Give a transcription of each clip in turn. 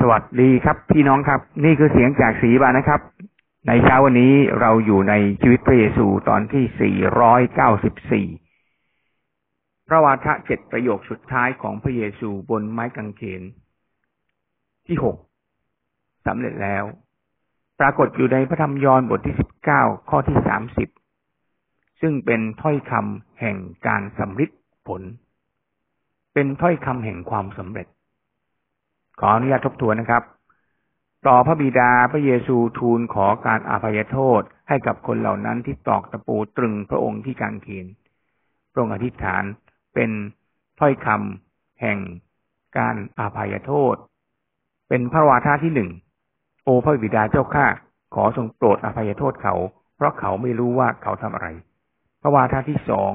สวัสดีครับ พี่น้องครับ นี่คือเสียงจากสีบานนะครับ ในเช้าวันนี้เราอยู่ในชีวิตพระเยซูตอนที่ 494 พระวาทะเจ็ดประโยคสุดท้ายของพระเยซูบนไม้กางเขน ที่หกสำเร็จแล้ว ปรากฏอยู่ในพระธรรมยอห์นบทที่ 19 ข้อที่ 30 ซึ่งเป็นถ้อยคำแห่งการสำฤทธิ์ผล เป็นถ้อยคำแห่งความสำเร็จ ขออนุญาตทบทวนนะครับ ต่อพระบิดาพระเยซูทูลขอการอาภัยโทษให้กับคนเหล่านั้นที่ตอกตะปูตรึงพระองค์ที่กางเขนพระองค์อธิษฐานเป็นถ้อยคำแห่งการอาภัยโทษ เป็นพระวาทาที่หนึ่งโอพระบิดาเจ้าข้าขอทรงโปรดอาภัยโทษเขา เพราะเขาไม่รู้ว่าเขาทำอะไร พระวาทาที่สอง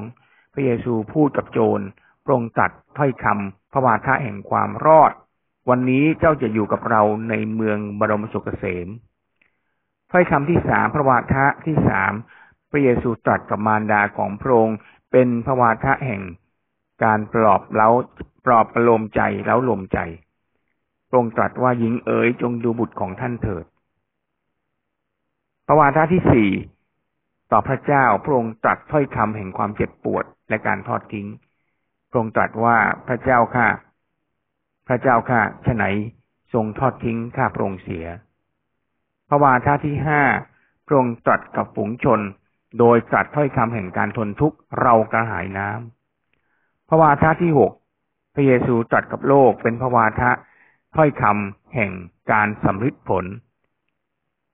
พระเยซูพูดกับโจรพระองค์ตัดถ้อยคำพระวาทาแห่งความรอด วันนี้เจ้าจะอยู่กับเราในเมืองบรมสุขเกษมถ้อยคำที่สามพระวาทะที่สามพระเยซูตรัสกับมารดาของพระองค์เป็นพระวาทะแห่งการปลอบเล้าปลอบประโลมใจเล้าลมใจพระองค์ตรัสว่าหญิงเอ๋ยจงดูบุตรของท่านเถิด พระวาทะที่สี่ต่อพระเจ้าพระองค์ตรัสถ้อยคำแห่งความเจ็บปวดและการทอดทิ้ง พระองค์ตรัสว่าพระเจ้าข้า พระเจ้าข้าฉไหนทรงทอดทิ้งข้าพระองค์เสีย พระวาทาที่ห้าพระองค์ตรัสกับฝูงชน โดยตรัสถ้อยคำแห่งการทนทุกข์เรากระหายน้ำพระวาทาที่หกพระเยซูตรัสกับโลกเป็นพระวาทะถ้อยคำแห่งการสำฤทธิ์ผล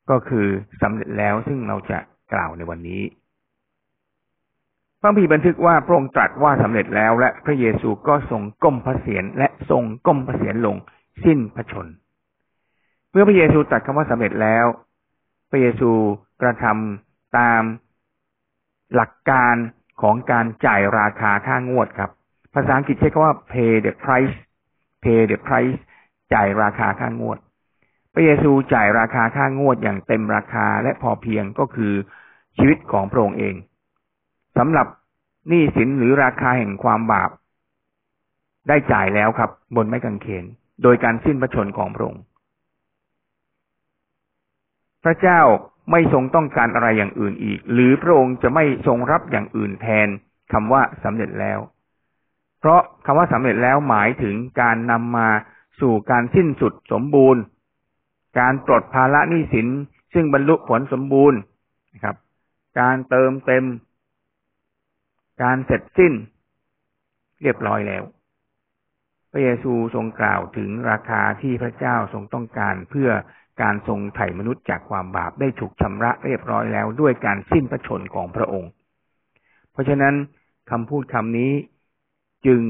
ก็คือสำเร็จแล้วซึ่งเราจะกล่าวในวันนี้ พระพีบันทึกว่าพระองค์ตรัสว่าสำเร็จแล้วและพระเยซูก็ทรงก้มพระเศียรและทรงก้มพระเศียรลงสิ้นพระชน เมื่อพระเยซูตรัสคำว่าสำเร็จแล้ว พระเยซูกระทำตามหลักการของการจ่ายราคาค่างวดครับ ภาษาอังกฤษใช้คำว่า pay the price pay the price จ่ายราคาค่างวด พระเยซูจ่ายราคาค่างวดอย่างเต็มราคาและพอเพียงก็คือชีวิตของพระองค์เอง สำหรับหนี้สินหรือราคาแห่งความบาป ได้จ่ายแล้วครับ บนไม้กางเขน โดยการสิ้นพระชนของพระองค์ พระเจ้าไม่ทรงต้องการอะไรอย่างอื่นอีก หรือพระองค์จะไม่ทรงรับอย่างอื่นแทนคำว่าสำเร็จแล้ว เพราะคำว่าสำเร็จแล้วหมายถึงการนำมาสู่การสิ้นสุดสมบูรณ์ การปลดภาระหนี้สินซึ่งบรรลุผลสมบูรณ์นะครับ การเติมเต็ม การเสร็จสิ้น เรียบร้อยแล้ว พระเยซูทรงกล่าวถึงราคาที่พระเจ้าทรงต้องการเพื่อการทรงไถ่มนุษย์จากความบาปได้ถูกชำระเรียบร้อยแล้ว ด้วยการสิ้นพระชนของพระองค์ เพราะฉะนั้นคำพูดคำนี้จึง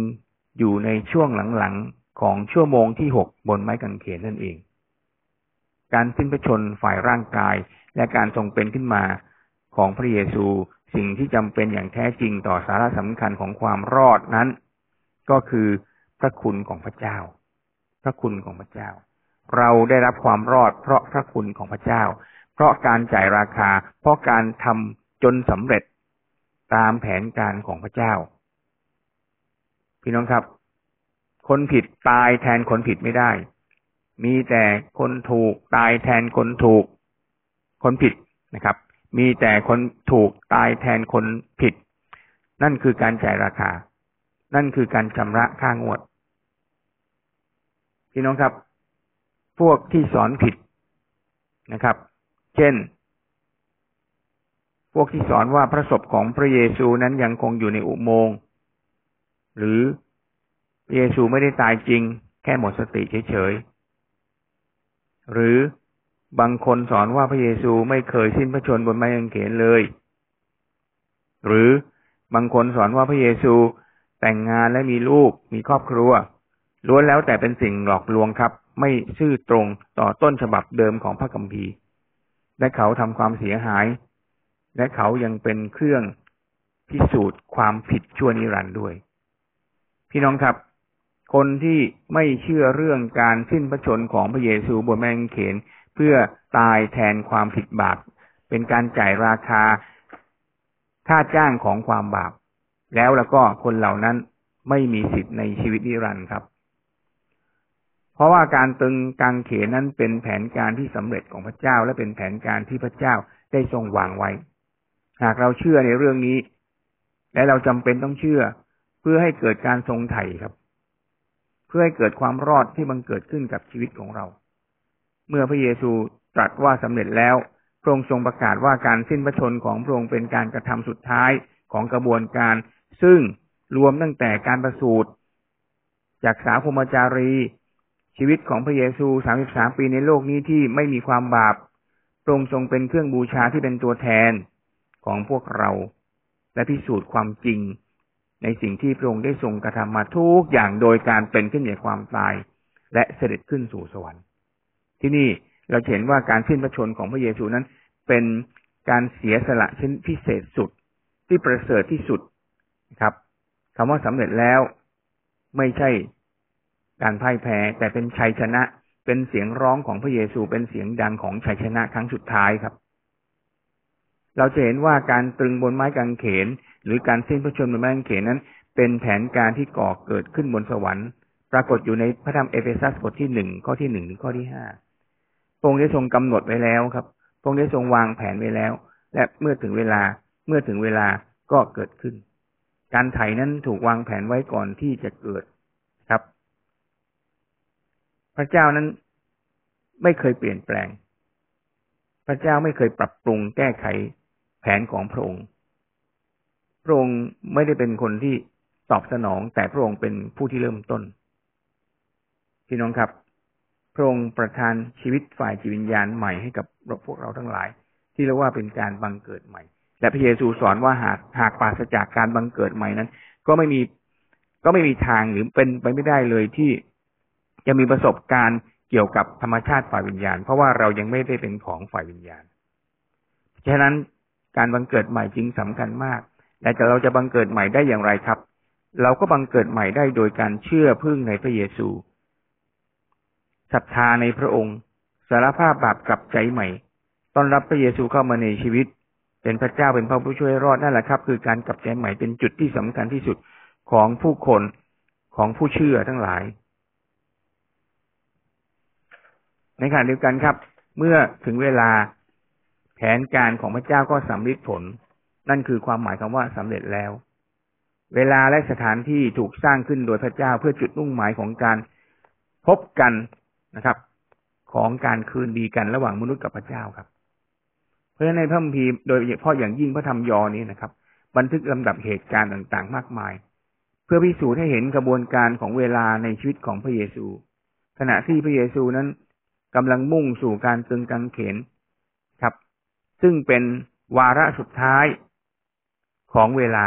อยู่ในช่วงหลังๆของชั่วโมงที่หกบนไม้กางเขนนั่นเอง การสิ้นพระชนฝ่ายร่างกายและการทรงเป็นขึ้นมาของพระเยซู สิ่งที่จำเป็นอย่างแท้จริงต่อสาระสำคัญของความรอดนั้น ก็คือพระคุณของพระเจ้า พระคุณของพระเจ้า เราได้รับความรอด เพราะพระคุณของพระเจ้า เพราะการจ่ายราคา เพราะการทำจนสำเร็จตามแผนการของพระเจ้า พี่น้องครับ คนผิดตายแทนคนผิดไม่ได้ มีแต่คนถูกตายแทนคนถูก คนผิดนะครับ มีแต่คนถูกตายแทนคนผิด นั่นคือการจ่ายราคา นั่นคือการชำระค่างวด พี่น้องครับ พวกที่สอนผิดนะครับ เช่น พวกที่สอนว่าพระศพของพระเยซูนั้นยังคงอยู่ในอุโมงค์หรือเยซูไม่ได้ตายจริง แค่หมดสติเฉยๆหรือ บางคนสอนว่าพระเยซูไม่เคยสิ้นพระชนบนไม้กางเขนเลย หรือบางคนสอนว่าพระเยซูแต่งงานและมีลูกมีครอบครัวล้วนแล้วแต่เป็นสิ่งหลอกลวงครับ ไม่ซื่อตรงต่อต้นฉบับเดิมของพระคัมภีร์ และเขาทำความเสียหาย และเขายังเป็นเครื่องพิสูจน์ความผิดชั่วนิรันด์ด้วย พี่น้องครับ คนที่ไม่เชื่อเรื่องการสิ้นพระชนของพระเยซูบนไม้กางเขน เพื่อตายแทนความผิดบาป เป็นการจ่ายราคาค่าจ้างของความบาป แล้วแล้วก็คนเหล่านั้นไม่มีสิทธิ์ในชีวิตนิรันดร์ครับ เพราะว่าการตึงกางเขนนั้นเป็นแผนการที่สำเร็จของพระเจ้า และเป็นแผนการที่พระเจ้าได้ทรงวางไว้ หากเราเชื่อในเรื่องนี้ และเราจำเป็นต้องเชื่อ เพื่อให้เกิดการทรงไถ่ครับ เพื่อให้เกิดความรอดที่มันเกิดขึ้นกับชีวิตของเรา เมื่อพระเยซูตรัสว่าสำเร็จแล้ว พระองค์ทรงประกาศว่าการสิ้นพระชนของพระองค์เป็นการกระทำสุดท้ายของกระบวนการ ซึ่งรวมตั้งแต่การประสูติจากสาวพมจารี ชีวิตของพระเยซูสามสิบสามปีในโลกนี้ที่ไม่มีความบาปพระองค์ทรงเป็นเครื่องบูชาที่เป็นตัวแทนของพวกเรา และพิสูจน์ความจริง ในสิ่งที่พระองค์ได้ทรงกระทำมาทุกอย่างโดยการเป็นขึ้นจากความตาย และเสด็จขึ้นสู่สวรรค์ ที่นี่เราเห็นว่าการสิ้นพระชนของพระเยซูนั้น เป็นการเสียสละชิ้นพิเศษสุดที่ประเสริฐที่สุดครับคำว่าสำเร็จแล้วไม่ใช่การพ่ายแพ้แต่เป็นชัยชนะ เป็นเสียงร้องของพระเยซูเป็นเสียงดังของชัยชนะครั้งสุดท้ายครับ เราจะเห็นว่าการตรึงบนไม้กางเขน หรือการสิ้นพระชนม์บนไม้กางเขนนั้น เป็นแผนการที่ก่อเกิดขึ้นบนสวรรค์ ปรากฏอยู่ในพระธรรมเอเฟซัสบทที่หนึ่งข้อที่หนึ่งถึงข้อที่ห้า พระองค์ได้ทรงกำหนดไว้แล้วครับพระองค์ได้ทรงวางแผนไว้แล้ว และเมื่อถึงเวลาเมื่อถึงเวลาก็เกิดขึ้น การไถ่นั้นถูกวางแผนไว้ก่อนที่จะเกิดครับ พระเจ้านั้นไม่เคยเปลี่ยนแปลง พระเจ้าไม่เคยปรับปรุงแก้ไขแผนของพระองค์ พระองค์ไม่ได้เป็นคนที่ตอบสนอง แต่พระองค์เป็นผู้ที่เริ่มต้น พี่น้องครับ พระองค์ประทานชีวิตฝ่ายจิตวิญญาณใหม่ให้กับพวกเราทั้งหลาย ที่เรียกว่าเป็นการบังเกิดใหม่ และพระเยซูสอนว่าหากหากปราศจากการบังเกิดใหม่นั้น ก็ไม่มีก็ไม่มีทางหรือเป็นไปไม่ได้เลยที่จะมีประสบการณ์เกี่ยวกับธรรมชาติฝ่ายวิญญาณ เพราะว่าเรายังไม่ได้เป็นของฝ่ายวิญญาณฉะนั้นการบังเกิดใหม่จึงสำคัญมากแต่เราจะบังเกิดใหม่ได้อย่างไรครับ เราก็บังเกิดใหม่ได้โดยการเชื่อพึ่งในพระเยซู ศรัทธาในพระองค์ สารภาพบาปกลับใจใหม่ ต้อนรับพระเยซูเข้ามาในชีวิต เป็นพระเจ้าเป็นพระผู้ช่วยรอดนั่นแหละครับ คือการกลับใจใหม่เป็นจุดที่สำคัญที่สุดของผู้คนของผู้เชื่อทั้งหลาย ในขณะเดียวกันครับ เมื่อถึงเวลาแผนการของพระเจ้าก็สำเร็จผล นั่นคือความหมายคำว่าสำเร็จแล้ว เวลาและสถานที่ถูกสร้างขึ้นโดยพระเจ้าเพื่อจุดมุ่งหมายของการพบกัน นะครับ ของการคืนดีกันระหว่างมนุษย์กับพระเจ้าครับ เพราะฉะนั้นในพระคัมภีร์โดยเฉพาะอย่างยิ่งพระธรรมยอนี้นะครับ บันทึกลำดับเหตุการณ์ต่างๆ มากมาย เพื่อพิสูจน์ให้เห็นกระบวนการของเวลาในชีวิตของพระเยซู ขณะที่พระเยซูนั้นกำลังมุ่งสู่การตึงกางเขนครับ ซึ่งเป็นวาระสุดท้ายของเวลา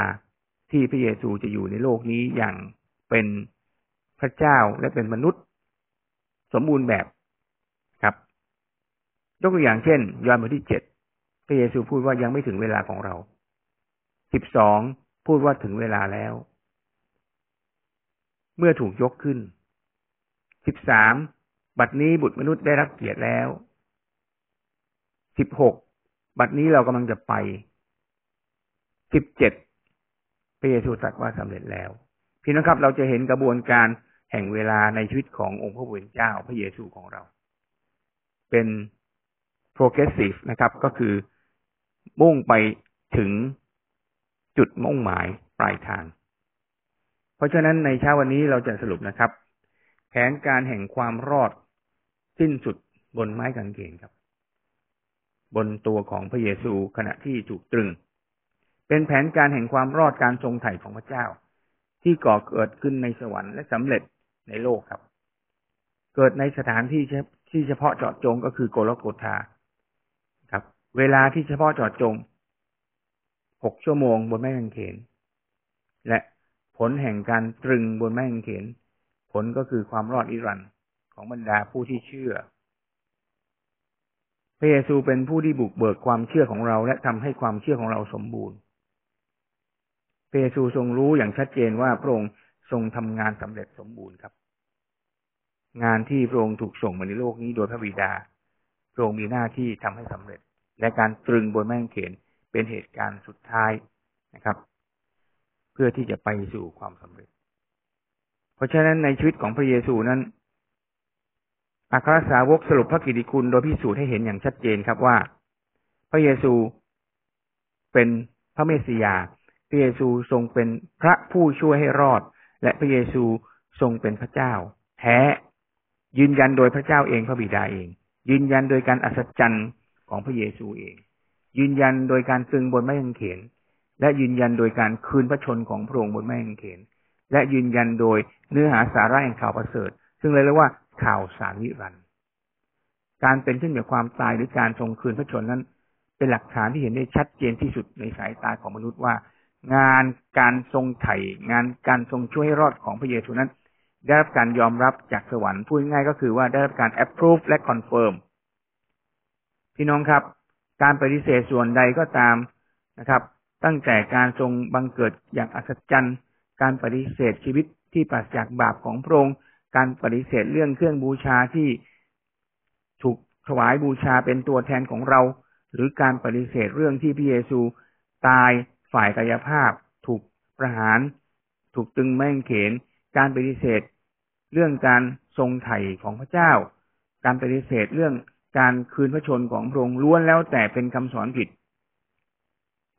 ที่พระเยซูจะอยู่ในโลกนี้อย่างเป็นพระเจ้าและเป็นมนุษย์ สมบูรณ์แบบครับ ยกตัวอย่างเช่น ยอห์นบทที่เจ็ดพระเยซูพูดว่ายังไม่ถึงเวลาของเรา สิบสองพูดว่าถึงเวลาแล้ว เมื่อถูกยกขึ้น สิบสามบัดนี้บุตรมนุษย์ได้รับเกียรติแล้ว สิบหกบัดนี้เรากำลังจะไป สิบเจ็ดพระเยซูตรัสว่าสำเร็จแล้ว พี่น้องครับ เราจะเห็นกระบวนการ แห่งเวลาในชีวิตขององค์พระผู้เป็นเจ้าพระเยซูของเรา เป็น progressive นะครับ ก็คือมุ่งไปถึงจุดมุ่งหมายปลายทาง เพราะฉะนั้นในเช้าวันนี้เราจะสรุปนะครับ แผนการแห่งความรอดสิ้นสุดบนไม้กางเขนครับ บนตัวของพระเยซูขณะที่ถูกตรึง เป็นแผนการแห่งความรอดการทรงไถ่ของพระเจ้า ที่ก่อเกิดขึ้นในสวรรค์และสำเร็จ ในโลกครับ เกิดในสถานที่ที่เฉพาะเจาะจงก็คือโกลโกธาครับ เวลาที่เฉพาะเจอดจงหกชั่วโมงบนแม่กางเขน และผลแห่งการตรึงบนแม่กางเขน ผลก็คือความรอดอิรันของบรรดาผู้ที่เชื่อพระเยซูเป็นผู้ที่บุกเบิกความเชื่อของเรา และทำให้ความเชื่อของเราสมบูรณ์พระเยซูทรงรู้อย่างชัดเจนว่าพระองค์ ทรงทำงานสำเร็จสมบูรณ์ครับ งานที่พระองค์ถูกส่งมาในโลกนี้โดยพระบิดาพระองค์มีหน้าที่ทำให้สำเร็จ และการตรึงบนแม่งเขนเป็นเหตุการณ์สุดท้ายนะครับ เพื่อที่จะไปสู่ความสำเร็จ เพราะฉะนั้นในชีวิตของพระเยซูนั้นอัครสาวกสรุปพระกิติคุณโดยพิสูจน์ให้เห็นอย่างชัดเจนครับว่า พระเยซูเป็นพระเมสสิยา พระเยซูทรงเป็นพระผู้ช่วยให้รอด และพระเยซูทรงเป็นพระเจ้า แท้ ยืนยันโดยพระเจ้าเองพระบิดาเอง ยืนยันโดยการอัศจรรย์ของพระเยซูเอง ยืนยันโดยการตึงบนไม้กางเขน และยืนยันโดยการคืนพระชนของพระองค์บนไม้กางเขน และยืนยันโดยเนื้อหาสาระแห่งข่าวประเสริฐ ซึ่งเรียกว่าข่าวสารวิรันการเป็นขึ้นจากความตายหรือการทรงคืนพระชนนั้น เป็นหลักฐานที่เห็นได้ชัดเจนที่สุดในสายตาของมนุษย์ว่า งานการทรงไถ่งานการทรงช่วยรอดของพระเยซูนั้น ได้รับการยอมรับจากสวรรค์พูดง่ายก็คือว่าได้รับการ approve และ confirm พี่น้องครับ การปฏิเสธส่วนใดก็ตามนะครับ ตั้งแต่การทรงบังเกิดอย่างอัศจรรย์ การปฏิเสธชีวิตที่ปราศจากบาปของพระองค์การปฏิเสธเรื่องเครื่องบูชาที่ถูกถวายบูชาเป็นตัวแทนของเรา หรือการปฏิเสธเรื่องที่พระเยซูตาย ฝ่ายกายภาพ ถูกประหาร ถูกตึงแม่งเขน การปฏิเสธ เรื่องการทรงไถ่ของพระเจ้า การปฏิเสธเรื่องการคืนพระชนของพระองค์ล้วนแล้วแต่เป็นคำสอนผิด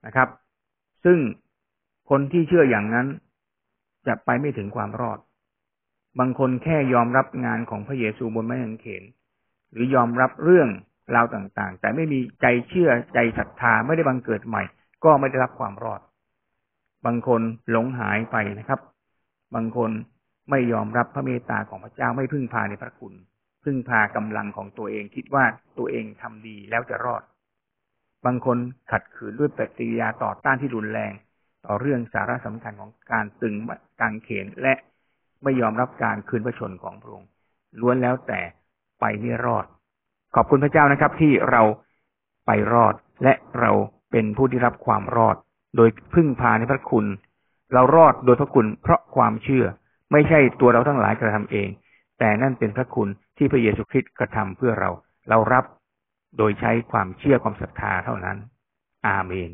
นะครับ ซึ่งคนที่เชื่ออย่างนั้นจะไปไม่ถึงความรอด บางคนแค่ยอมรับงานของพระเยซูบนไม้กางเขน หรือยอมรับเรื่องราวต่างๆ แต่ไม่มีใจเชื่อใจศรัทธาไม่ได้บังเกิดใหม่ ก็ไม่ได้รับความรอด บางคนหลงหายไปนะครับ บางคนไม่ยอมรับพระเมตตาของพระเจ้าไม่พึ่งพาในพระคุณ พึ่งพากำลังของตัวเองคิดว่าตัวเองทำดีแล้วจะรอด บางคนขัดขืนด้วยปฏิกิริยาต่อต้านที่รุนแรง ต่อเรื่องสาระสำคัญของการตึงกางเขนและไม่ยอมรับการคืนพระชนของพระองค์ล้วนแล้วแต่ไปไม่รอด ขอบคุณพระเจ้านะครับ ที่เราไปรอดและเรา เป็นผู้ที่รับความรอด โดยพึ่งพาในพระคุณ เรารอดโดยพระคุณเพราะความเชื่อ ไม่ใช่ตัวเราทั้งหลายกระทำเอง แต่นั่นเป็นพระคุณที่พระเยซูคริสต์กระทำเพื่อเรา เรารับโดยใช้ความเชื่อความศรัทธาเท่านั้น อาเมน